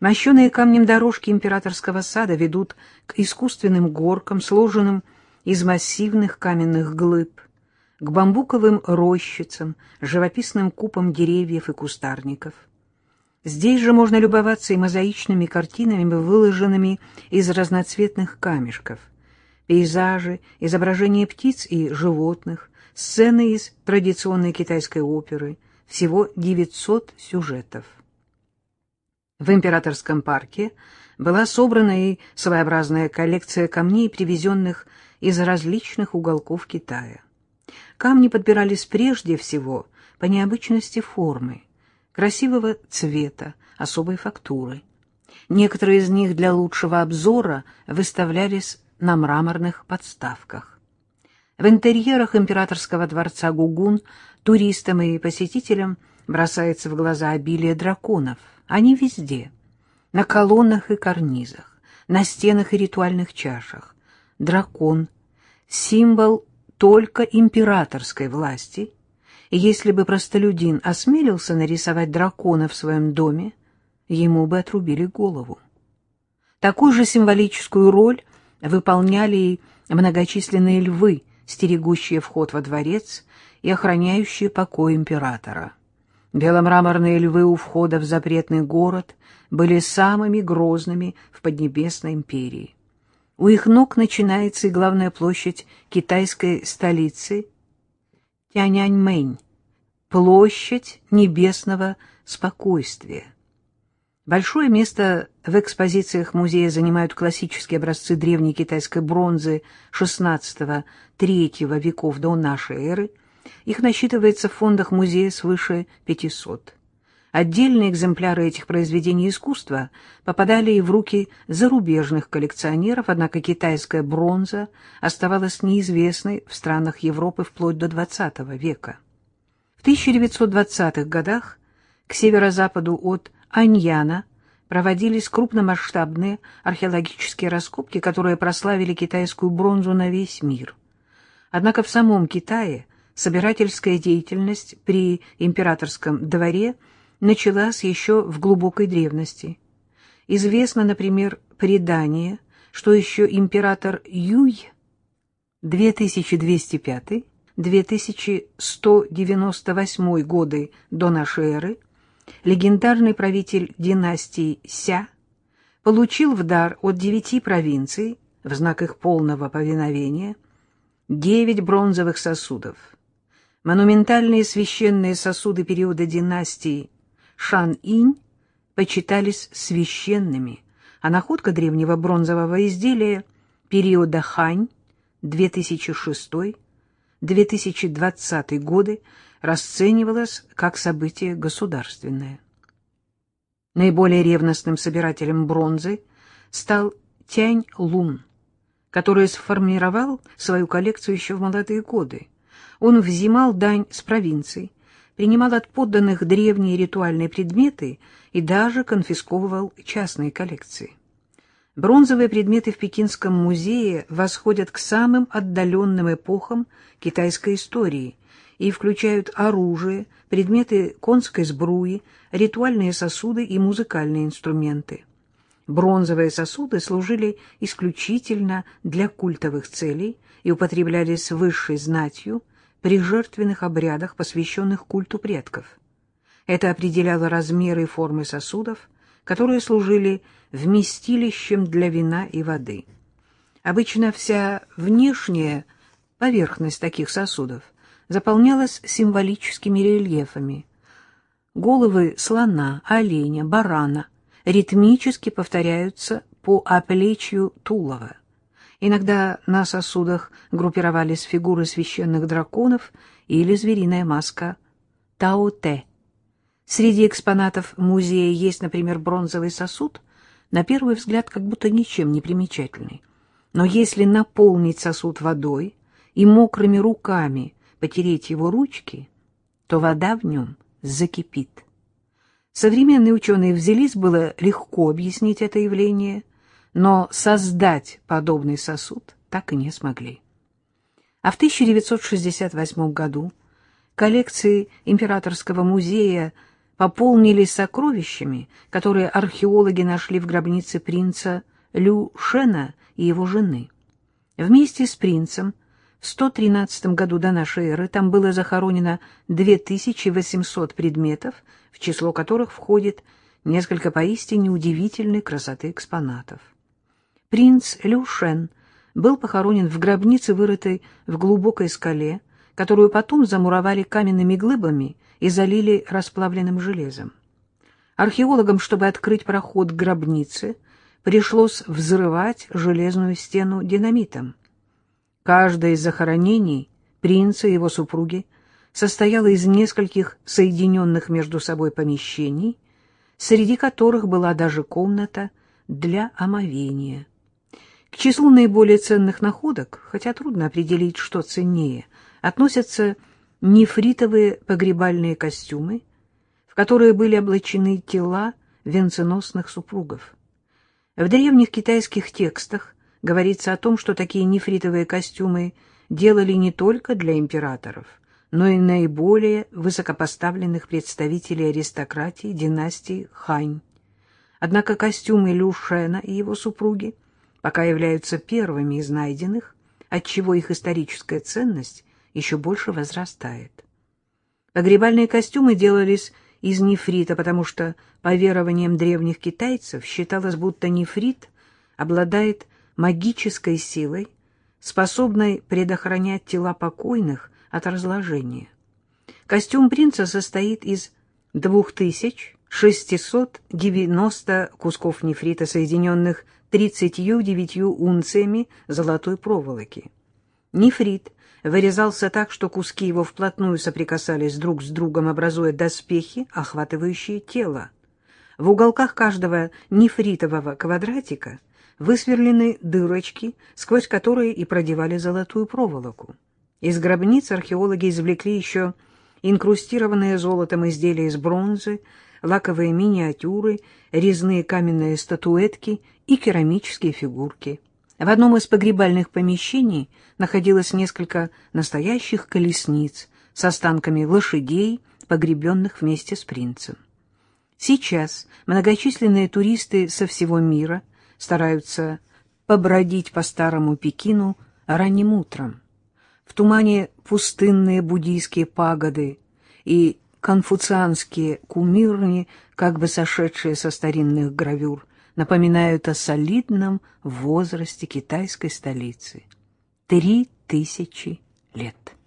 Мощеные камнем дорожки императорского сада ведут к искусственным горкам, сложенным из массивных каменных глыб, к бамбуковым рощицам, живописным купам деревьев и кустарников. Здесь же можно любоваться и мозаичными картинами, выложенными из разноцветных камешков, пейзажи, изображения птиц и животных, сцены из традиционной китайской оперы, всего 900 сюжетов. В императорском парке была собрана и своеобразная коллекция камней, привезенных из различных уголков Китая. Камни подбирались прежде всего по необычности формы, красивого цвета, особой фактуры. Некоторые из них для лучшего обзора выставлялись на мраморных подставках. В интерьерах императорского дворца Гугун туристам и посетителям бросается в глаза обилие драконов — они везде, на колоннах и карнизах, на стенах и ритуальных чашах. Дракон — символ только императорской власти, и если бы простолюдин осмелился нарисовать дракона в своем доме, ему бы отрубили голову. Такую же символическую роль выполняли и многочисленные львы, стерегущие вход во дворец и охраняющие покой императора. Беломраморные львы у входа в запретный город были самыми грозными в Поднебесной империи. У их ног начинается и главная площадь китайской столицы Тяньаньмэнь, площадь небесного спокойствия. Большое место в экспозициях музея занимают классические образцы древней китайской бронзы XVI-III веков до нашей эры – их насчитывается в фондах музея свыше 500. Отдельные экземпляры этих произведений искусства попадали и в руки зарубежных коллекционеров, однако китайская бронза оставалась неизвестной в странах Европы вплоть до XX века. В 1920-х годах к северо-западу от Аньяна проводились крупномасштабные археологические раскопки, которые прославили китайскую бронзу на весь мир. Однако в самом Китае собирательская деятельность при императорском дворе началась еще в глубокой древности. Известно, например, предание, что еще император Юй 2205-2198 годы до нашей эры, легендарный правитель династии Ся, получил в дар от девяти провинций, в знак их полного повиновения, девять бронзовых сосудов – Монументальные священные сосуды периода династии Шан-Инь почитались священными, а находка древнего бронзового изделия периода Хань 2006-2020 годы расценивалась как событие государственное. Наиболее ревностным собирателем бронзы стал Тянь Лун, который сформировал свою коллекцию еще в молодые годы. Он взимал дань с провинций, принимал от подданных древние ритуальные предметы и даже конфисковывал частные коллекции. Бронзовые предметы в Пекинском музее восходят к самым отдаленным эпохам китайской истории и включают оружие, предметы конской сбруи, ритуальные сосуды и музыкальные инструменты. Бронзовые сосуды служили исключительно для культовых целей и употреблялись высшей знатью, при жертвенных обрядах, посвященных культу предков. Это определяло размеры и формы сосудов, которые служили вместилищем для вина и воды. Обычно вся внешняя поверхность таких сосудов заполнялась символическими рельефами. Головы слона, оленя, барана ритмически повторяются по оплечью тулова. Иногда на сосудах группировались фигуры священных драконов или звериная маска Тао-Те. Среди экспонатов музея есть, например, бронзовый сосуд, на первый взгляд как будто ничем не примечательный. Но если наполнить сосуд водой и мокрыми руками потереть его ручки, то вода в нем закипит. Современные ученые взялись было легко объяснить это явление – но создать подобный сосуд так и не смогли. А в 1968 году коллекции Императорского музея пополнились сокровищами, которые археологи нашли в гробнице принца Лю Шена и его жены. Вместе с принцем в 113 году до нашей эры там было захоронено 2800 предметов, в число которых входит несколько поистине удивительной красоты экспонатов. Принц Лю Шен был похоронен в гробнице, вырытой в глубокой скале, которую потом замуровали каменными глыбами и залили расплавленным железом. Археологам, чтобы открыть проход к гробнице, пришлось взрывать железную стену динамитом. Каждое из захоронений принца и его супруги состояло из нескольких соединенных между собой помещений, среди которых была даже комната для омовения. К числу наиболее ценных находок, хотя трудно определить, что ценнее, относятся нефритовые погребальные костюмы, в которые были облачены тела венценосных супругов. В древних китайских текстах говорится о том, что такие нефритовые костюмы делали не только для императоров, но и наиболее высокопоставленных представителей аристократии династии Хань. Однако костюмы Лю Шена и его супруги пока являются первыми из найденных, отчего их историческая ценность еще больше возрастает. Погребальные костюмы делались из нефрита, потому что, по верованиям древних китайцев, считалось, будто нефрит обладает магической силой, способной предохранять тела покойных от разложения. Костюм принца состоит из 2690 кусков нефрита, соединенных 39 унциями золотой проволоки. Нефрит вырезался так, что куски его вплотную соприкасались друг с другом, образуя доспехи, охватывающие тело. В уголках каждого нефритового квадратика высверлены дырочки, сквозь которые и продевали золотую проволоку. Из гробниц археологи извлекли еще инкрустированные золотом изделия из бронзы, лаковые миниатюры, резные каменные статуэтки и керамические фигурки. В одном из погребальных помещений находилось несколько настоящих колесниц с останками лошадей, погребенных вместе с принцем. Сейчас многочисленные туристы со всего мира стараются побродить по старому Пекину ранним утром. В тумане пустынные буддийские пагоды и конфуцианские кумирни, как бы сошедшие со старинных гравюр, напоминают о солидном возрасте китайской столицы. Три тысячи лет.